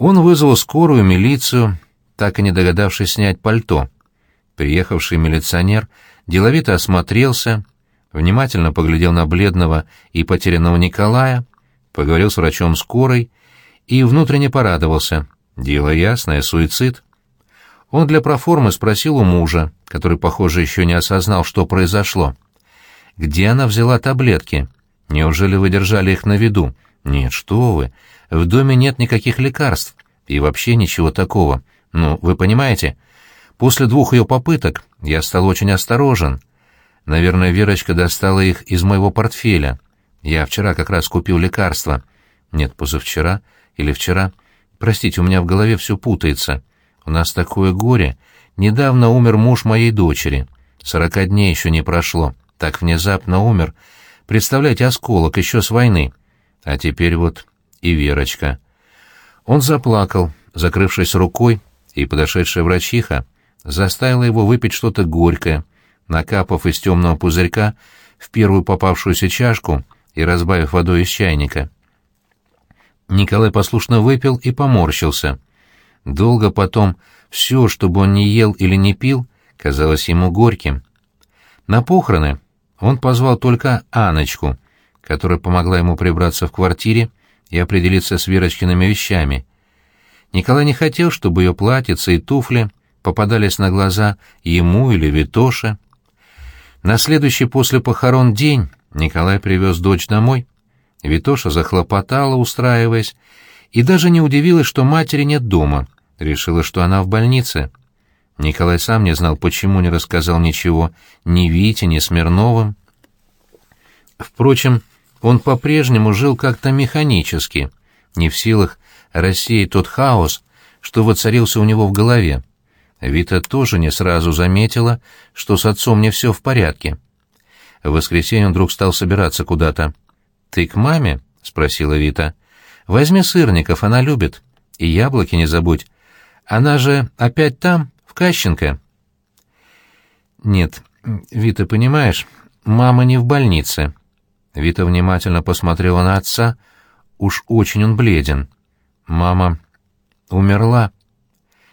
Он вызвал скорую милицию, так и не догадавшись снять пальто. Приехавший милиционер деловито осмотрелся, внимательно поглядел на бледного и потерянного Николая, поговорил с врачом скорой и внутренне порадовался. Дело ясное, суицид. Он для проформы спросил у мужа, который, похоже, еще не осознал, что произошло. «Где она взяла таблетки? Неужели вы держали их на виду?» «Нет, что вы. В доме нет никаких лекарств. И вообще ничего такого. Ну, вы понимаете? После двух ее попыток я стал очень осторожен. Наверное, Верочка достала их из моего портфеля. Я вчера как раз купил лекарства. Нет, позавчера или вчера. Простите, у меня в голове все путается. У нас такое горе. Недавно умер муж моей дочери. Сорока дней еще не прошло. Так внезапно умер. Представляете, осколок еще с войны. А теперь вот и Верочка. Он заплакал, закрывшись рукой, и подошедшая врачиха заставила его выпить что-то горькое, накапав из темного пузырька в первую попавшуюся чашку и разбавив водой из чайника. Николай послушно выпил и поморщился. Долго потом все, что бы он ни ел или не пил, казалось ему горьким. На похороны он позвал только Аночку, которая помогла ему прибраться в квартире и определиться с Верочкиными вещами. Николай не хотел, чтобы ее платьице и туфли попадались на глаза ему или Витоше. На следующий после похорон день Николай привез дочь домой. Витоша захлопотала, устраиваясь, и даже не удивилась, что матери нет дома, решила, что она в больнице. Николай сам не знал, почему не рассказал ничего ни Вите, ни Смирновым. Впрочем, он по-прежнему жил как-то механически, не в силах рассеять тот хаос, что воцарился у него в голове. Вита тоже не сразу заметила, что с отцом не все в порядке. В воскресенье он вдруг стал собираться куда-то. «Ты к маме?» — спросила Вита. «Возьми сырников, она любит. И яблоки не забудь. Она же опять там, в Кащенко». «Нет, Вита, понимаешь, мама не в больнице». Вита внимательно посмотрела на отца. Уж очень он бледен. «Мама умерла».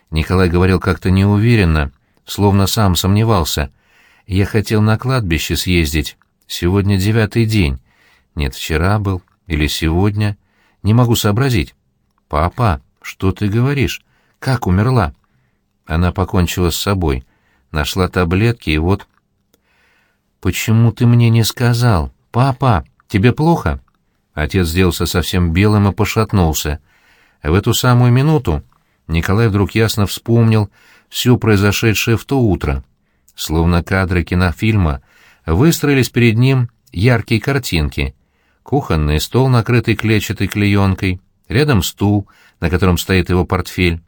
Николай говорил как-то неуверенно, словно сам сомневался. «Я хотел на кладбище съездить. Сегодня девятый день. Нет, вчера был. Или сегодня. Не могу сообразить. Папа, что ты говоришь? Как умерла?» Она покончила с собой. Нашла таблетки и вот... «Почему ты мне не сказал? Папа, тебе плохо?» Отец сделался совсем белым и пошатнулся. В эту самую минуту Николай вдруг ясно вспомнил все произошедшее в то утро. Словно кадры кинофильма выстроились перед ним яркие картинки. Кухонный стол, накрытый клетчатой клеенкой, рядом стул, на котором стоит его портфель.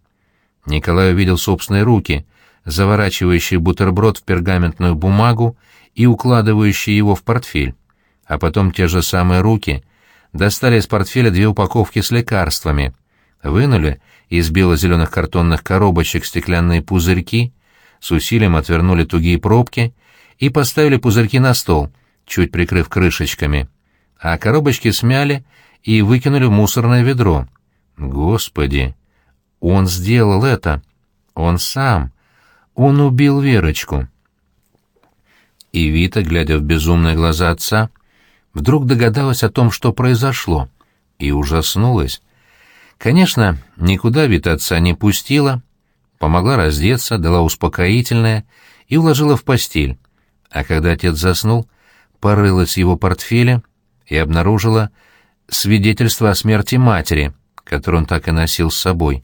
Николай увидел собственные руки, заворачивающие бутерброд в пергаментную бумагу и укладывающие его в портфель. А потом те же самые руки достали из портфеля две упаковки с лекарствами, вынули из бело-зеленых картонных коробочек стеклянные пузырьки, с усилием отвернули тугие пробки и поставили пузырьки на стол, чуть прикрыв крышечками, а коробочки смяли и выкинули в мусорное ведро. Господи! Он сделал это! Он сам! Он убил Верочку! И Вита, глядя в безумные глаза отца, вдруг догадалась о том, что произошло, и ужаснулась. Конечно, никуда вид отца не пустила, помогла раздеться, дала успокоительное и уложила в постель. А когда отец заснул, порылась в его портфеле и обнаружила свидетельство о смерти матери, которое он так и носил с собой.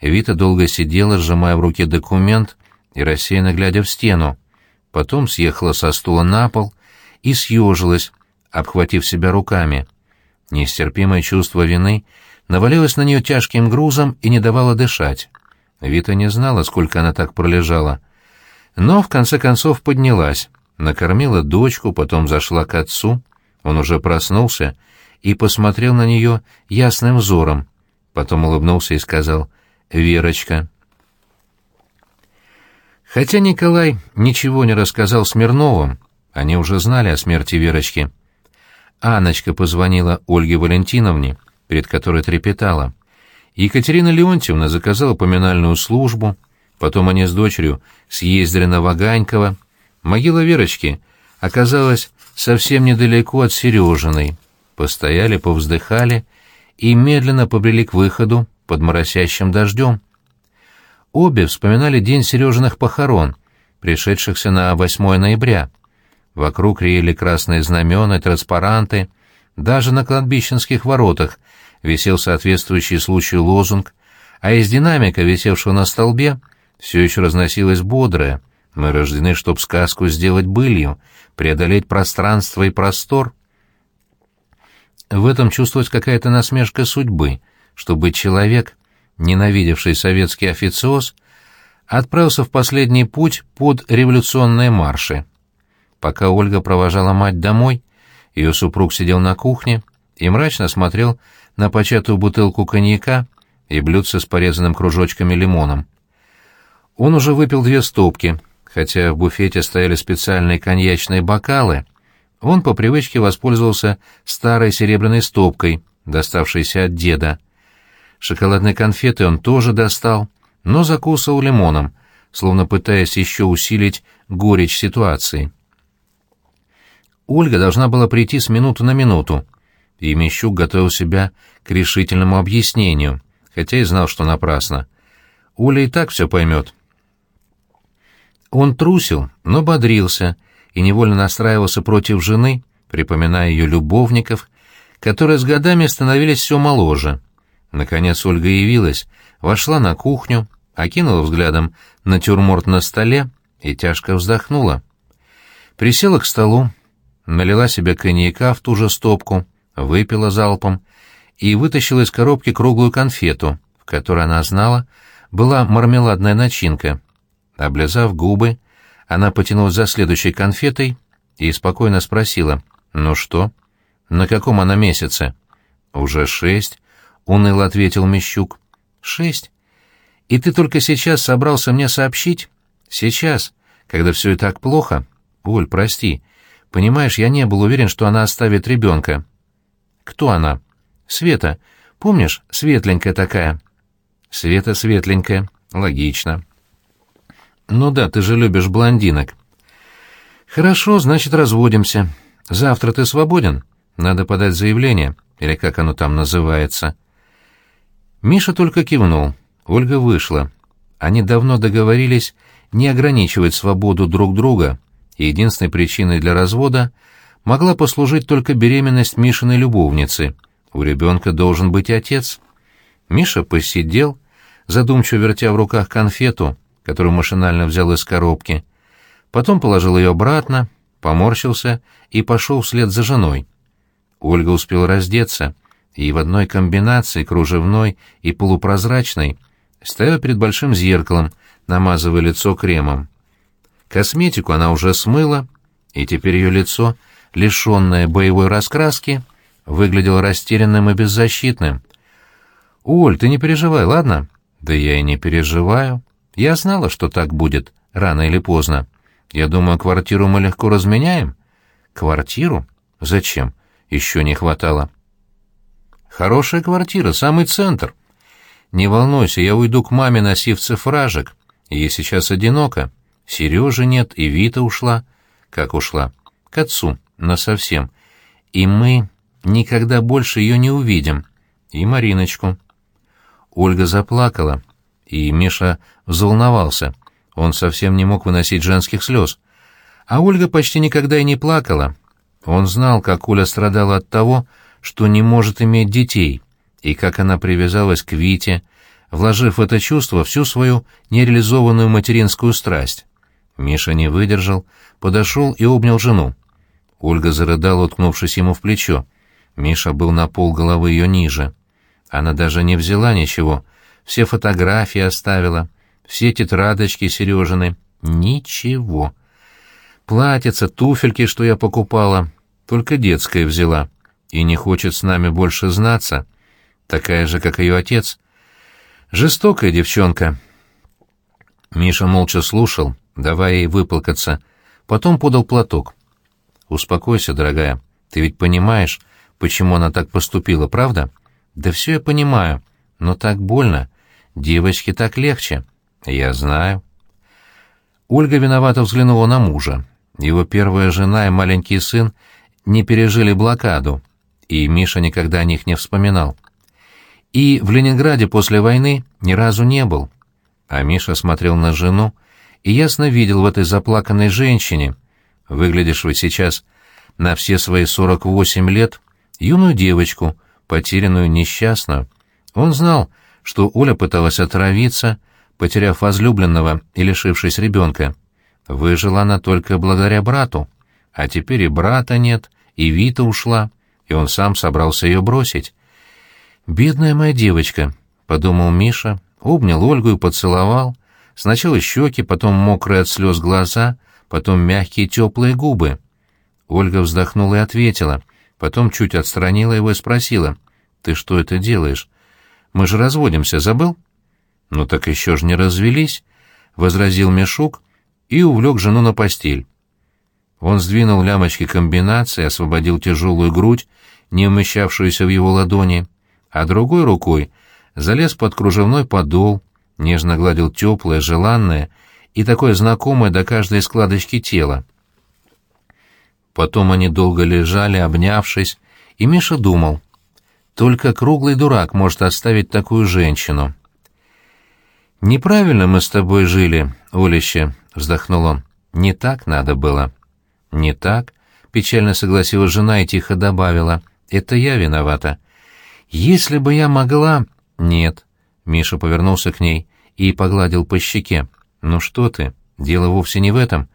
Вита долго сидела, сжимая в руке документ и рассеянно глядя в стену. Потом съехала со стула на пол и съежилась, обхватив себя руками. Нестерпимое чувство вины — навалилась на нее тяжким грузом и не давала дышать. Вита не знала, сколько она так пролежала. Но, в конце концов, поднялась, накормила дочку, потом зашла к отцу. Он уже проснулся и посмотрел на нее ясным взором. Потом улыбнулся и сказал «Верочка». Хотя Николай ничего не рассказал Смирновым, они уже знали о смерти Верочки. Анночка позвонила Ольге Валентиновне, перед которой трепетала. Екатерина Леонтьевна заказала поминальную службу, потом они с дочерью съездили на Ваганьково. Могила Верочки оказалась совсем недалеко от Сережиной. Постояли, повздыхали и медленно побрели к выходу под моросящим дождем. Обе вспоминали день Сережиных похорон, пришедшихся на 8 ноября. Вокруг реяли красные знамена, транспаранты, даже на кладбищенских воротах висел соответствующий случаю лозунг, а из динамика, висевшего на столбе, все еще разносилось бодрое «Мы рождены, чтоб сказку сделать былью, преодолеть пространство и простор». В этом чувствовать какая-то насмешка судьбы, чтобы человек, ненавидевший советский официоз, отправился в последний путь под революционные марши. Пока Ольга провожала мать домой, ее супруг сидел на кухне и мрачно смотрел на початую бутылку коньяка и блюдце с порезанным кружочками лимоном. Он уже выпил две стопки, хотя в буфете стояли специальные коньячные бокалы. Он по привычке воспользовался старой серебряной стопкой, доставшейся от деда. Шоколадные конфеты он тоже достал, но закусывал лимоном, словно пытаясь еще усилить горечь ситуации. Ольга должна была прийти с минуты на минуту, и Мещук готовил себя к решительному объяснению, хотя и знал, что напрасно. Оля и так все поймет. Он трусил, но бодрился и невольно настраивался против жены, припоминая ее любовников, которые с годами становились все моложе. Наконец Ольга явилась, вошла на кухню, окинула взглядом натюрморт на столе и тяжко вздохнула. Присела к столу, налила себе коньяка в ту же стопку, выпила залпом и вытащила из коробки круглую конфету, в которой она знала, была мармеладная начинка. Облизав губы, она потянулась за следующей конфетой и спокойно спросила, «Ну что? На каком она месяце?» «Уже шесть», — уныло ответил Мещук. «Шесть? И ты только сейчас собрался мне сообщить? Сейчас, когда все и так плохо? Оль, прости, Понимаешь, я не был уверен, что она оставит ребенка. Кто она? Света. Помнишь, светленькая такая? Света светленькая. Логично. Ну да, ты же любишь блондинок. Хорошо, значит, разводимся. Завтра ты свободен? Надо подать заявление, или как оно там называется. Миша только кивнул. Ольга вышла. Они давно договорились не ограничивать свободу друг друга, единственной причиной для развода могла послужить только беременность Мишиной любовницы. У ребенка должен быть отец. Миша посидел, задумчиво вертя в руках конфету, которую машинально взял из коробки. Потом положил ее обратно, поморщился и пошел вслед за женой. Ольга успела раздеться, и в одной комбинации, кружевной и полупрозрачной, стояла перед большим зеркалом, намазывая лицо кремом. Косметику она уже смыла, и теперь ее лицо, лишенное боевой раскраски, выглядело растерянным и беззащитным. «Оль, ты не переживай, ладно?» «Да я и не переживаю. Я знала, что так будет, рано или поздно. Я думаю, квартиру мы легко разменяем». «Квартиру? Зачем? Еще не хватало». «Хорошая квартира, самый центр. Не волнуйся, я уйду к маме, носив цифражик. Ей сейчас одиноко. Сережи нет, и Вита ушла. Как ушла? К отцу, насовсем. И мы никогда больше ее не увидим. И Мариночку. Ольга заплакала, и Миша взволновался. Он совсем не мог выносить женских слез. А Ольга почти никогда и не плакала. Он знал, как Оля страдала от того, что не может иметь детей, и как она привязалась к Вите, вложив в это чувство всю свою нереализованную материнскую страсть. Миша не выдержал, подошел и обнял жену. Ольга зарыдала, уткнувшись ему в плечо. Миша был на пол головы ее ниже. Она даже не взяла ничего, все фотографии оставила, все тетрадочки Сережины. Ничего. Платьица, туфельки, что я покупала, только детское взяла. И не хочет с нами больше знаться. Такая же, как ее отец. Жестокая девчонка. Миша молча слушал, давая ей выплакаться. Потом подал платок. «Успокойся, дорогая. Ты ведь понимаешь, почему она так поступила, правда?» «Да все я понимаю. Но так больно. Девочке так легче. Я знаю. Ольга виновато взглянула на мужа. Его первая жена и маленький сын не пережили блокаду, и Миша никогда о них не вспоминал. И в Ленинграде после войны ни разу не был. А Миша смотрел на жену и ясно видел в этой заплаканной женщине, выглядишь вы сейчас на все свои сорок восемь лет, юную девочку, потерянную, несчастную. Он знал, что Оля пыталась отравиться, потеряв возлюбленного и лишившись ребенка. Выжила она только благодаря брату, а теперь и брата нет, и Вита ушла, и он сам собрался ее бросить. «Бедная моя девочка», — подумал Миша, обнял Ольгу и поцеловал. Сначала щеки, потом мокрые от слез глаза, потом мягкие теплые губы. Ольга вздохнула и ответила, потом чуть отстранила его и спросила, «Ты что это делаешь? Мы же разводимся, забыл?» «Ну так еще ж не развелись», — возразил Мешук и увлек жену на постель. Он сдвинул лямочки комбинации, освободил тяжелую грудь, не умещавшуюся в его ладони, а другой рукой залез под кружевной подол, нежно гладил теплое, желанное и такое знакомое до каждой складочки тела. Потом они долго лежали, обнявшись, и Миша думал, только круглый дурак может оставить такую женщину. «Неправильно мы с тобой жили, Олище», — вздохнул он. «Не так надо было». «Не так?» — печально согласилась жена и тихо добавила. «Это я виновата». «Если бы я могла...» «Нет». Миша повернулся к ней и погладил по щеке. «Ну что ты, дело вовсе не в этом.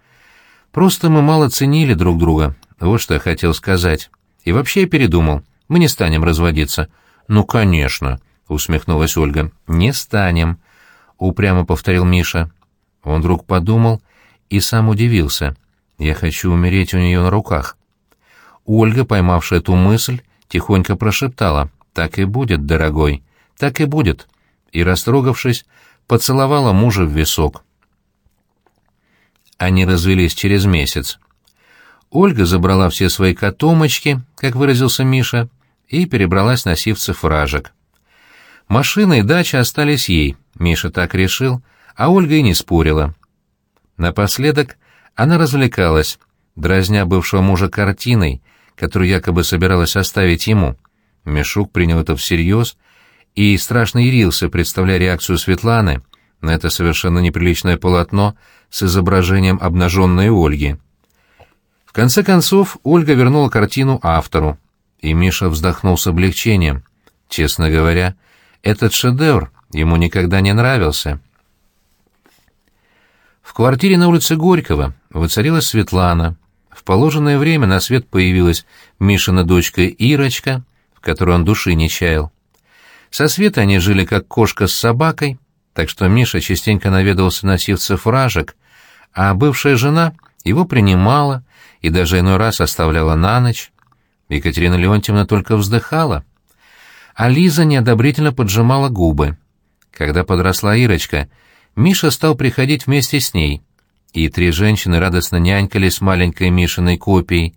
Просто мы мало ценили друг друга, вот что я хотел сказать. И вообще я передумал, мы не станем разводиться». «Ну, конечно», — усмехнулась Ольга. «Не станем», — упрямо повторил Миша. Он вдруг подумал и сам удивился. «Я хочу умереть у нее на руках». Ольга, поймавшая эту мысль, тихонько прошептала. «Так и будет, дорогой, так и будет», и, растрогавшись, поцеловала мужа в висок. Они развелись через месяц. Ольга забрала все свои котомочки, как выразился Миша, и перебралась на сивцев ражек. Машина и дача остались ей, Миша так решил, а Ольга и не спорила. Напоследок она развлекалась, дразня бывшего мужа картиной, которую якобы собиралась оставить ему. Мишук принял это всерьез и страшно ярился, представляя реакцию Светланы на это совершенно неприличное полотно с изображением обнаженной Ольги. В конце концов, Ольга вернула картину автору, и Миша вздохнул с облегчением. Честно говоря, этот шедевр ему никогда не нравился. В квартире на улице Горького воцарилась Светлана. В положенное время на свет появилась Мишина дочка Ирочка, в которой он души не чаял. Со Светой они жили как кошка с собакой, так что Миша частенько наведывался на сивцев ражек, а бывшая жена его принимала и даже иной раз оставляла на ночь. Екатерина Леонтьевна только вздыхала, а Лиза неодобрительно поджимала губы. Когда подросла Ирочка, Миша стал приходить вместе с ней, и три женщины радостно нянькались с маленькой Мишиной копией,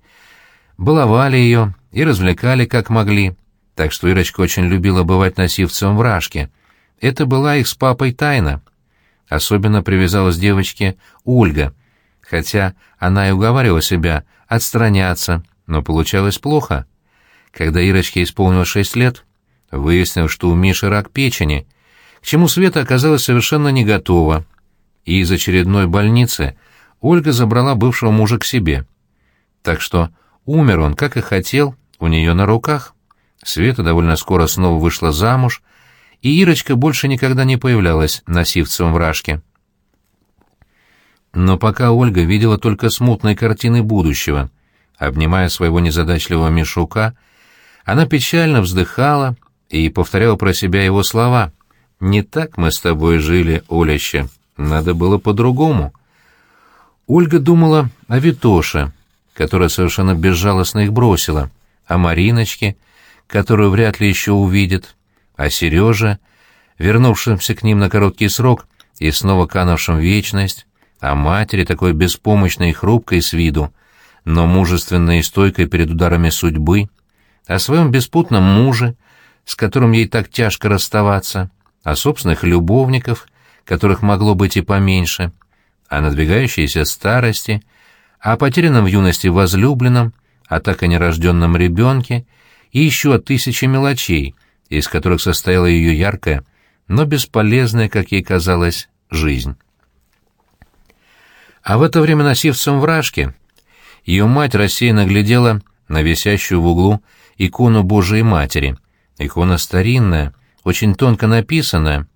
баловали ее и развлекали как могли так что Ирочка очень любила бывать носивцем в Рашке. Это была их с папой тайна. Особенно привязалась девочке Ольга, хотя она и уговаривала себя отстраняться, но получалось плохо. Когда Ирочке исполнилось шесть лет, выяснилось, что у Миши рак печени, к чему Света оказалась совершенно не готова, и из очередной больницы Ольга забрала бывшего мужа к себе. Так что умер он, как и хотел, у нее на руках. Света довольно скоро снова вышла замуж, и Ирочка больше никогда не появлялась на сивцевом вражке. Но пока Ольга видела только смутные картины будущего, обнимая своего незадачливого Мишука, она печально вздыхала и повторяла про себя его слова. «Не так мы с тобой жили, Оляще, надо было по-другому». Ольга думала о Витоше, которая совершенно безжалостно их бросила, о Мариночке, которую вряд ли еще увидит, а Сережа, вернувшимся к ним на короткий срок и снова канувшим в вечность, а матери такой беспомощной и хрупкой с виду, но мужественной и стойкой перед ударами судьбы, о своем беспутном муже, с которым ей так тяжко расставаться, о собственных любовников, которых могло быть и поменьше, о надвигающейся старости, о потерянном в юности возлюбленном, о так и нерожденном ребенке и еще о тысяче мелочей, из которых состояла ее яркая, но бесполезная, как ей казалось, жизнь. А в это время на сивцем вражке ее мать рассеянно глядела на висящую в углу икону Божией Матери. Икона старинная, очень тонко написанная,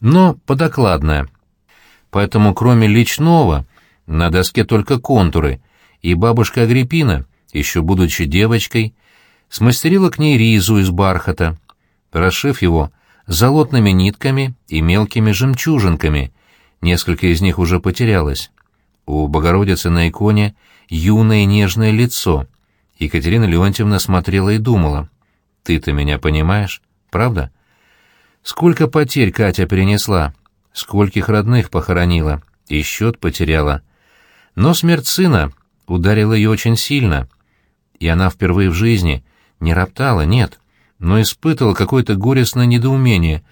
но подокладная. Поэтому кроме личного на доске только контуры, и бабушка Агриппина, еще будучи девочкой, смастерила к ней ризу из бархата, расшив его золотными нитками и мелкими жемчужинками, несколько из них уже потерялось. У Богородицы на иконе юное нежное лицо. Екатерина Леонтьевна смотрела и думала. «Ты-то меня понимаешь, правда? Сколько потерь Катя перенесла, скольких родных похоронила, и счет потеряла. Но смерть сына ударила ее очень сильно, и она впервые в жизни не роптала, нет, но испытывала какое-то горестное недоумение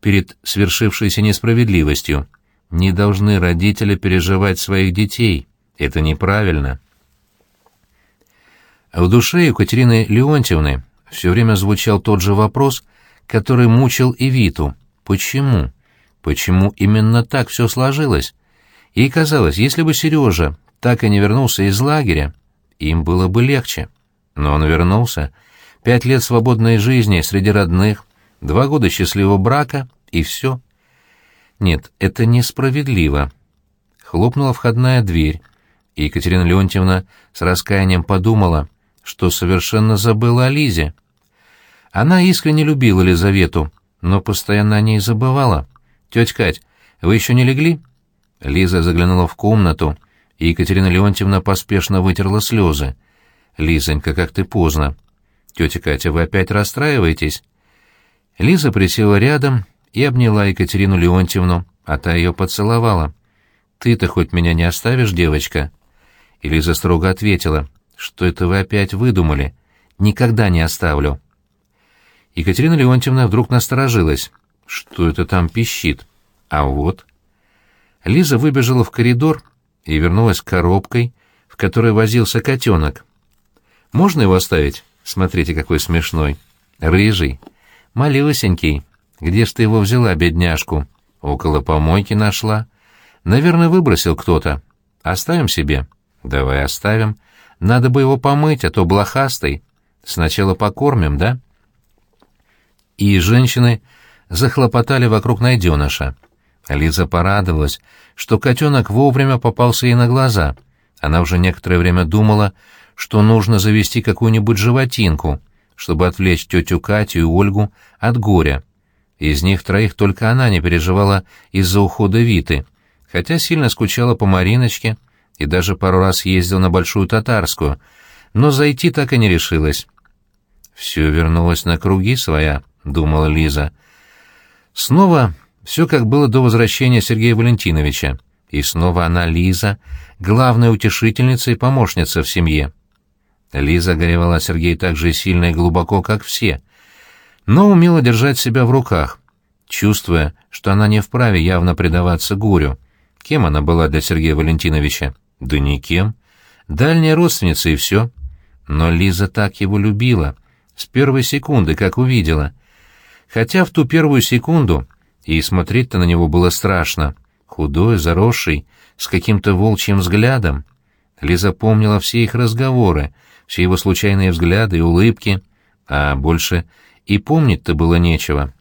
перед свершившейся несправедливостью. Не должны родители переживать своих детей. Это неправильно. В душе Екатерины Леонтьевны все время звучал тот же вопрос, который мучил и Виту. Почему? Почему именно так все сложилось? Ей казалось, если бы Сережа так и не вернулся из лагеря, им было бы легче. Но он вернулся. Пять лет свободной жизни среди родных, два года счастливого брака и все. Нет, это несправедливо. Хлопнула входная дверь, и Екатерина Леонтьевна с раскаянием подумала, что совершенно забыла о Лизе. Она искренне любила Лизавету, но постоянно о ней забывала. «Тетя Кать, вы еще не легли?» Лиза заглянула в комнату, и Екатерина Леонтьевна поспешно вытерла слезы. «Лизонька, как ты поздно!» «Тетя Катя, вы опять расстраиваетесь?» Лиза присела рядом и обняла Екатерину Леонтьевну, а та ее поцеловала. «Ты-то хоть меня не оставишь, девочка?» И Лиза строго ответила, «Что это вы опять выдумали? Никогда не оставлю». Екатерина Леонтьевна вдруг насторожилась. «Что это там пищит?» «А вот...» Лиза выбежала в коридор и вернулась коробкой, в которой возился котенок. «Можно его оставить? Смотрите, какой смешной. Рыжий. Малюсенький. Где ж ты его взяла, бедняжку? Около помойки нашла. Наверное, выбросил кто-то. Оставим себе?» «Давай оставим. Надо бы его помыть, а то блохастый. Сначала покормим, да?» И женщины захлопотали вокруг найденыша. Лиза порадовалась, что котенок вовремя попался ей на глаза. Она уже некоторое время думала, что нужно завести какую-нибудь животинку, чтобы отвлечь тетю Катю и Ольгу от горя. Из них троих только она не переживала из-за ухода Виты, хотя сильно скучала по Мариночке и даже пару раз ездила на Большую Татарскую, но зайти так и не решилась. «Все вернулось на круги своя», — думала Лиза. Снова все как было до возвращения Сергея Валентиновича. И снова она, Лиза, главная утешительница и помощница в семье. Лиза горевала Сергей так же сильно и глубоко, как все, но умела держать себя в руках, чувствуя, что она не вправе явно предаваться горю. Кем она была для Сергея Валентиновича? Да никем. Дальняя родственница и все. Но Лиза так его любила, с первой секунды, как увидела. Хотя в ту первую секунду и смотреть-то на него было страшно. Худой, заросший, с каким-то волчьим взглядом. Лиза помнила все их разговоры, все его случайные взгляды и улыбки, а больше и помнить-то было нечего.